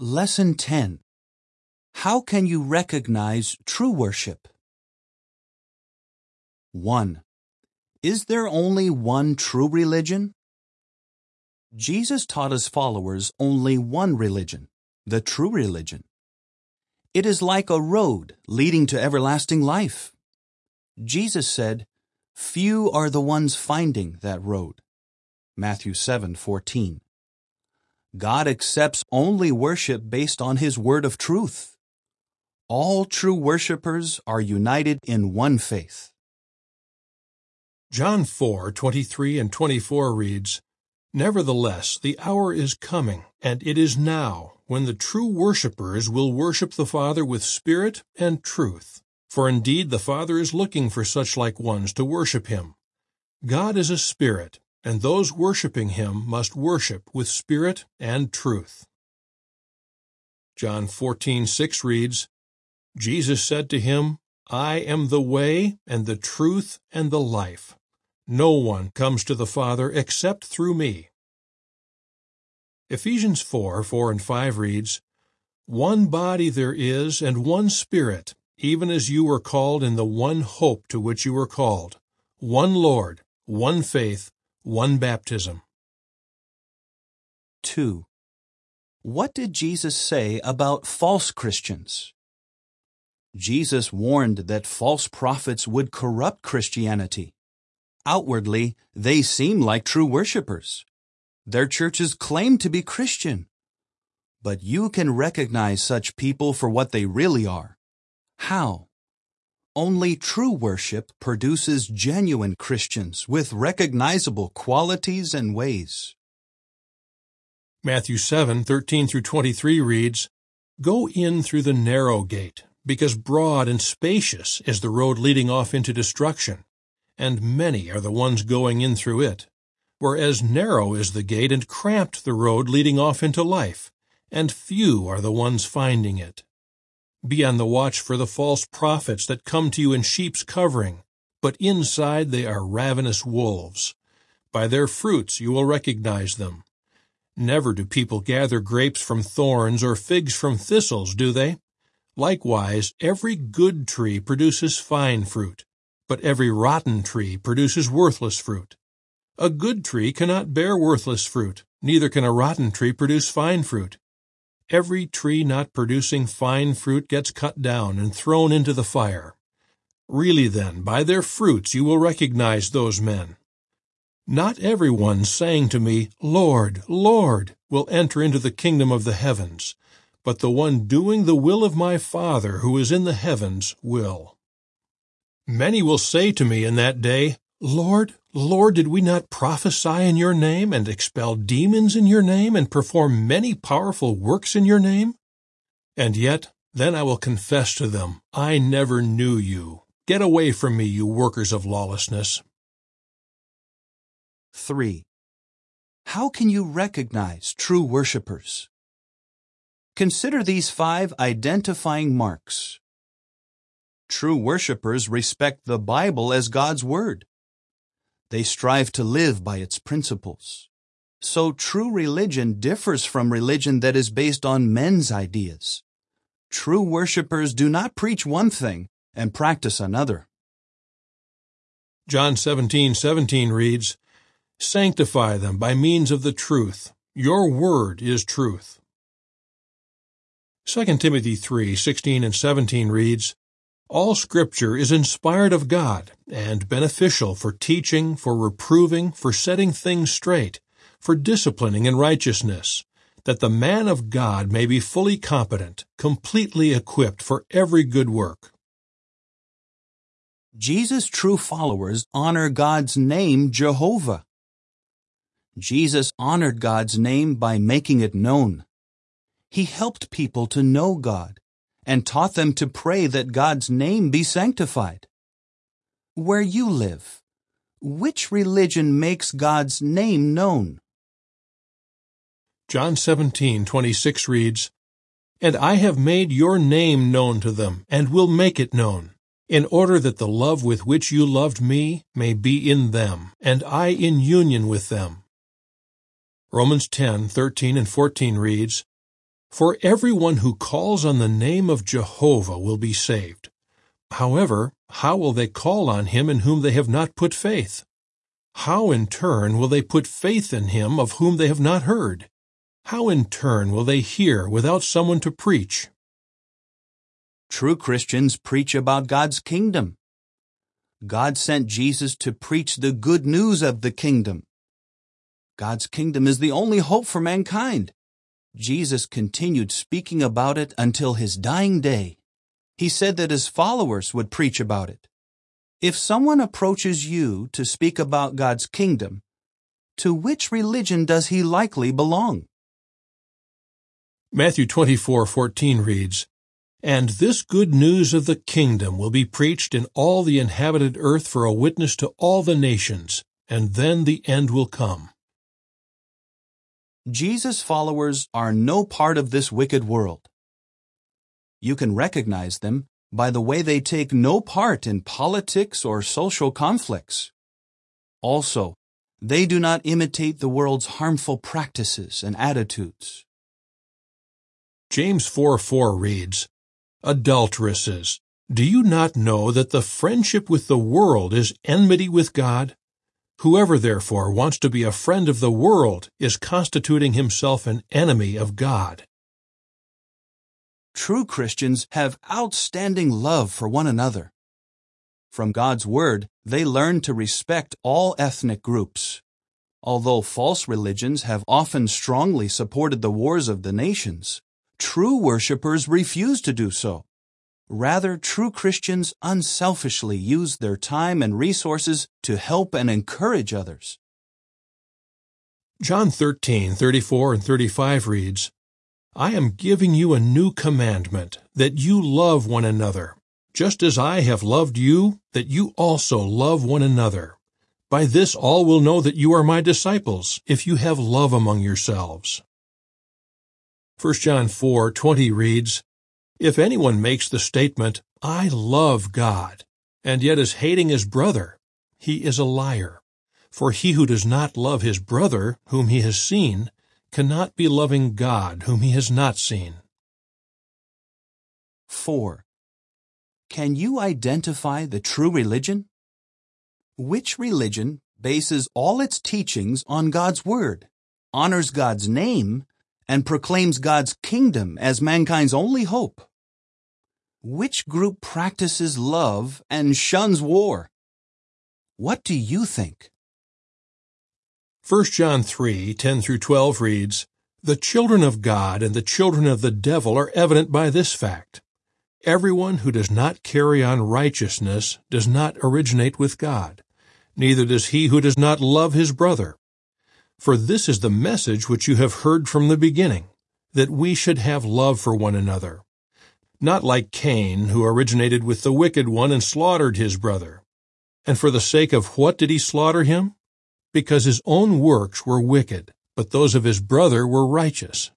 Lesson 10 How can you recognize true worship? 1. Is there only one true religion? Jesus taught his followers only one religion, the true religion. It is like a road leading to everlasting life. Jesus said, Few are the ones finding that road. Matthew 7:14. God accepts only worship based on his word of truth. All true worshippers are united in one faith. John 4:23 and 24 reads, Nevertheless, the hour is coming, and it is now, when the true worshippers will worship the Father with spirit and truth. For indeed the Father is looking for such like ones to worship him. God is a spirit, and those worshiping him must worship with spirit and truth. John 14:6 reads, Jesus said to him, I am the way and the truth and the life. No one comes to the Father except through me. Ephesians 4, 4 and 5 reads, One body there is, and one Spirit, even as you were called in the one hope to which you were called, one Lord, one faith, one baptism. 2. What did Jesus say about false Christians? Jesus warned that false prophets would corrupt Christianity. Outwardly, they seem like true worshippers. Their churches claim to be Christian. But you can recognize such people for what they really are. How? Only true worship produces genuine Christians with recognizable qualities and ways. Matthew 7:13 through 23 reads, Go in through the narrow gate, because broad and spacious is the road leading off into destruction, and many are the ones going in through it. Whereas narrow is the gate and cramped the road leading off into life, and few are the ones finding it. Be on the watch for the false prophets that come to you in sheep's covering, but inside they are ravenous wolves. By their fruits you will recognize them. Never do people gather grapes from thorns or figs from thistles, do they? Likewise, every good tree produces fine fruit, but every rotten tree produces worthless fruit. A good tree cannot bear worthless fruit, neither can a rotten tree produce fine fruit. Every tree not producing fine fruit gets cut down and thrown into the fire. Really then, by their fruits you will recognize those men. Not every one saying to me, Lord, Lord, will enter into the kingdom of the heavens, but the one doing the will of my Father who is in the heavens will. Many will say to me in that day, Lord, Lord, did we not prophesy in your name, and expel demons in your name, and perform many powerful works in your name? And yet, then I will confess to them, I never knew you. Get away from me, you workers of lawlessness. 3. How can you recognize true worshippers? Consider these five identifying marks. True worshippers respect the Bible as God's Word. They strive to live by its principles. So true religion differs from religion that is based on men's ideas. True worshippers do not preach one thing and practice another. John 17:17 reads, Sanctify them by means of the truth. Your word is truth. 2 Timothy 3:16 and 17 reads, All scripture is inspired of God and beneficial for teaching, for reproving, for setting things straight, for disciplining in righteousness, that the man of God may be fully competent, completely equipped for every good work. Jesus' true followers honor God's name Jehovah. Jesus honored God's name by making it known. He helped people to know God and taught them to pray that God's name be sanctified. Where you live, which religion makes God's name known? John 17:26 reads, And I have made your name known to them, and will make it known, in order that the love with which you loved me may be in them, and I in union with them. Romans 10:13 and 14 reads, For everyone who calls on the name of Jehovah will be saved. However, how will they call on him in whom they have not put faith? How in turn will they put faith in him of whom they have not heard? How in turn will they hear without someone to preach? True Christians preach about God's kingdom. God sent Jesus to preach the good news of the kingdom. God's kingdom is the only hope for mankind. Jesus continued speaking about it until his dying day. He said that his followers would preach about it. If someone approaches you to speak about God's kingdom, to which religion does he likely belong? Matthew 24:14 reads, And this good news of the kingdom will be preached in all the inhabited earth for a witness to all the nations, and then the end will come. Jesus' followers are no part of this wicked world. You can recognize them by the way they take no part in politics or social conflicts. Also, they do not imitate the world's harmful practices and attitudes. James 4 4 reads, Adulteresses, do you not know that the friendship with the world is enmity with God? Whoever therefore wants to be a friend of the world is constituting himself an enemy of God. True Christians have outstanding love for one another. From God's Word, they learn to respect all ethnic groups. Although false religions have often strongly supported the wars of the nations, true worshippers refuse to do so. Rather, true Christians unselfishly use their time and resources to help and encourage others. John 13:34 and 35 reads, I am giving you a new commandment, that you love one another, just as I have loved you, that you also love one another. By this all will know that you are my disciples, if you have love among yourselves. 1 John 4:20 reads, if anyone makes the statement, I love God, and yet is hating his brother, he is a liar. For he who does not love his brother, whom he has seen, cannot be loving God, whom he has not seen. 4. Can you identify the true religion? Which religion bases all its teachings on God's Word, honors God's name, and proclaims God's kingdom as mankind's only hope. Which group practices love and shuns war? What do you think? 1 John 3, 10 through 12 reads, The children of God and the children of the devil are evident by this fact. Everyone who does not carry on righteousness does not originate with God, neither does he who does not love his brother. For this is the message which you have heard from the beginning, that we should have love for one another. Not like Cain, who originated with the wicked one and slaughtered his brother. And for the sake of what did he slaughter him? Because his own works were wicked, but those of his brother were righteous.